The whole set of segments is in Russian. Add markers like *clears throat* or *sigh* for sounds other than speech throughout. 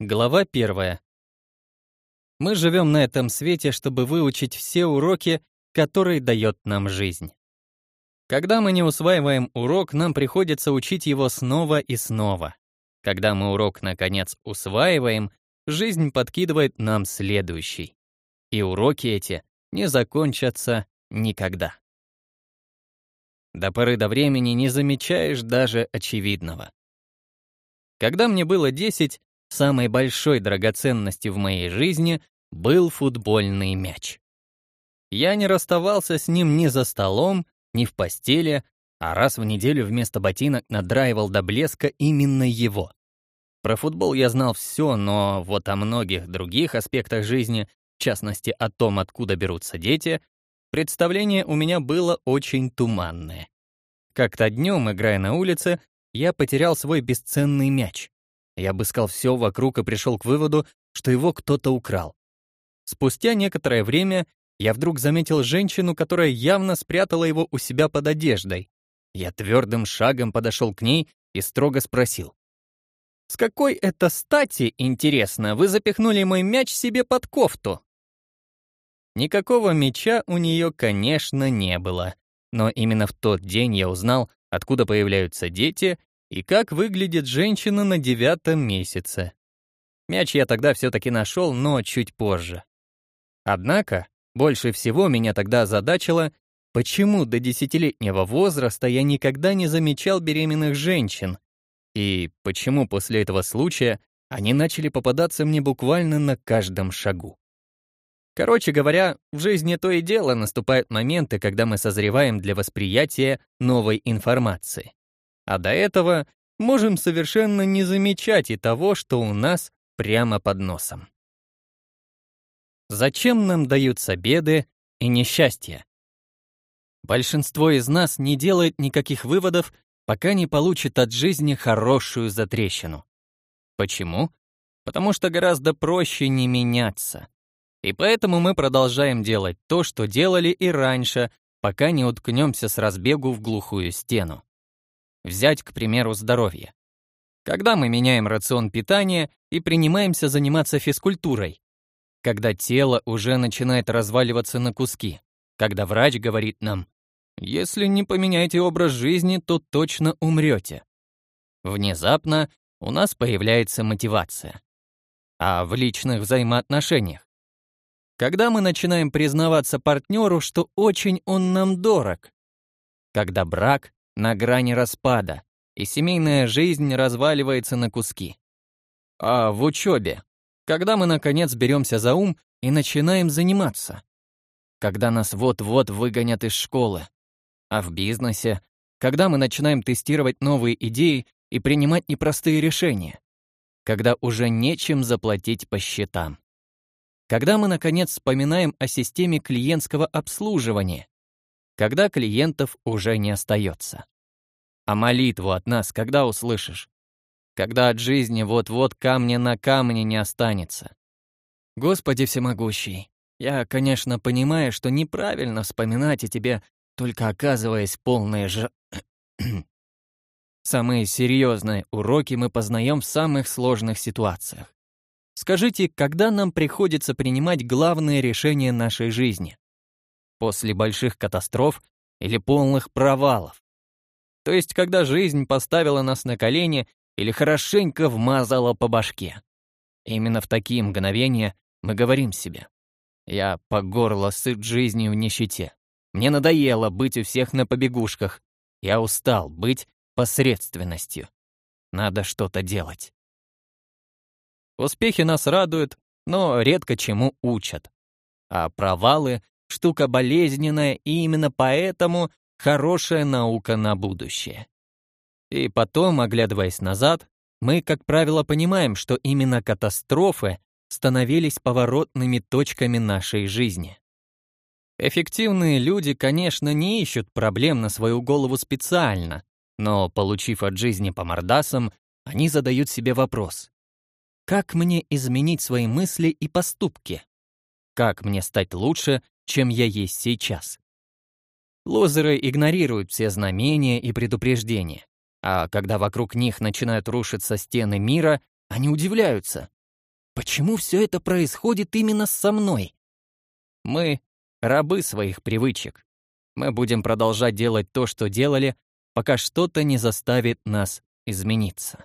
Глава первая. Мы живем на этом свете, чтобы выучить все уроки, которые дает нам жизнь. Когда мы не усваиваем урок, нам приходится учить его снова и снова. Когда мы урок, наконец, усваиваем, жизнь подкидывает нам следующий. И уроки эти не закончатся никогда. До поры до времени не замечаешь даже очевидного. Когда мне было 10, Самой большой драгоценностью в моей жизни был футбольный мяч. Я не расставался с ним ни за столом, ни в постели, а раз в неделю вместо ботинок надраивал до блеска именно его. Про футбол я знал все, но вот о многих других аспектах жизни, в частности о том, откуда берутся дети, представление у меня было очень туманное. Как-то днем, играя на улице, я потерял свой бесценный мяч. Я обыскал все вокруг и пришел к выводу, что его кто-то украл. Спустя некоторое время я вдруг заметил женщину, которая явно спрятала его у себя под одеждой. Я твердым шагом подошел к ней и строго спросил. «С какой это стати, интересно, вы запихнули мой мяч себе под кофту?» Никакого мяча у нее, конечно, не было. Но именно в тот день я узнал, откуда появляются дети и как выглядит женщина на девятом месяце. Мяч я тогда все-таки нашел, но чуть позже. Однако, больше всего меня тогда озадачило, почему до десятилетнего возраста я никогда не замечал беременных женщин, и почему после этого случая они начали попадаться мне буквально на каждом шагу. Короче говоря, в жизни то и дело наступают моменты, когда мы созреваем для восприятия новой информации. А до этого можем совершенно не замечать и того, что у нас прямо под носом. Зачем нам даются беды и несчастья? Большинство из нас не делает никаких выводов, пока не получит от жизни хорошую затрещину. Почему? Потому что гораздо проще не меняться. И поэтому мы продолжаем делать то, что делали и раньше, пока не уткнемся с разбегу в глухую стену. Взять, к примеру, здоровье. Когда мы меняем рацион питания и принимаемся заниматься физкультурой. Когда тело уже начинает разваливаться на куски. Когда врач говорит нам, если не поменяете образ жизни, то точно умрете. Внезапно у нас появляется мотивация. А в личных взаимоотношениях? Когда мы начинаем признаваться партнеру, что очень он нам дорог. Когда брак на грани распада, и семейная жизнь разваливается на куски. А в учебе, когда мы, наконец, беремся за ум и начинаем заниматься. Когда нас вот-вот выгонят из школы. А в бизнесе, когда мы начинаем тестировать новые идеи и принимать непростые решения. Когда уже нечем заплатить по счетам. Когда мы, наконец, вспоминаем о системе клиентского обслуживания, когда клиентов уже не остается. А молитву от нас когда услышишь? Когда от жизни вот-вот камня на камне не останется. Господи всемогущий, я, конечно, понимаю, что неправильно вспоминать о тебе, только оказываясь полной ж... *clears throat* Самые серьезные уроки мы познаем в самых сложных ситуациях. Скажите, когда нам приходится принимать главные решения нашей жизни? После больших катастроф или полных провалов. То есть, когда жизнь поставила нас на колени или хорошенько вмазала по башке. Именно в такие мгновения мы говорим себе. Я по горло сыт жизнью в нищете. Мне надоело быть у всех на побегушках. Я устал быть посредственностью. Надо что-то делать. Успехи нас радуют, но редко чему учат. А провалы штука болезненная, и именно поэтому хорошая наука на будущее. И потом, оглядываясь назад, мы, как правило, понимаем, что именно катастрофы становились поворотными точками нашей жизни. Эффективные люди, конечно, не ищут проблем на свою голову специально, но, получив от жизни по мордасам, они задают себе вопрос. Как мне изменить свои мысли и поступки? Как мне стать лучше чем я есть сейчас. Лозеры игнорируют все знамения и предупреждения, а когда вокруг них начинают рушиться стены мира, они удивляются. Почему все это происходит именно со мной? Мы — рабы своих привычек. Мы будем продолжать делать то, что делали, пока что-то не заставит нас измениться.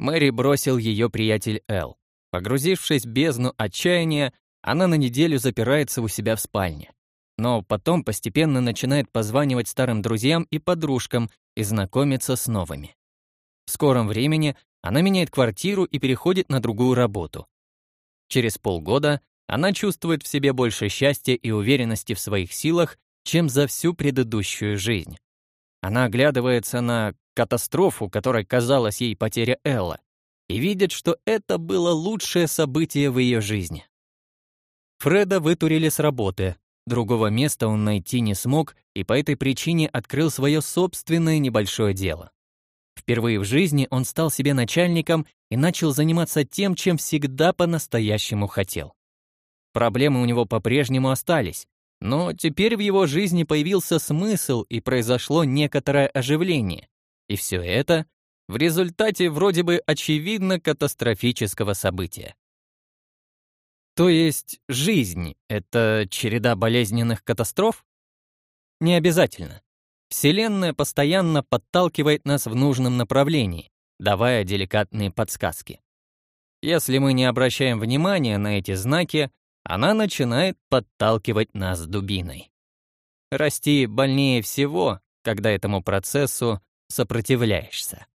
Мэри бросил ее приятель Эл. Погрузившись в бездну отчаяния, она на неделю запирается у себя в спальне. Но потом постепенно начинает позванивать старым друзьям и подружкам и знакомиться с новыми. В скором времени она меняет квартиру и переходит на другую работу. Через полгода она чувствует в себе больше счастья и уверенности в своих силах, чем за всю предыдущую жизнь. Она оглядывается на катастрофу, которой казалась ей потеря Элла, и видит, что это было лучшее событие в ее жизни. Фреда вытурили с работы. Другого места он найти не смог, и по этой причине открыл свое собственное небольшое дело. Впервые в жизни он стал себе начальником и начал заниматься тем, чем всегда по-настоящему хотел. Проблемы у него по-прежнему остались, но теперь в его жизни появился смысл и произошло некоторое оживление. И все это в результате вроде бы очевидно катастрофического события. То есть жизнь — это череда болезненных катастроф? Не обязательно. Вселенная постоянно подталкивает нас в нужном направлении, давая деликатные подсказки. Если мы не обращаем внимания на эти знаки, она начинает подталкивать нас дубиной. Расти больнее всего, когда этому процессу сопротивляешься.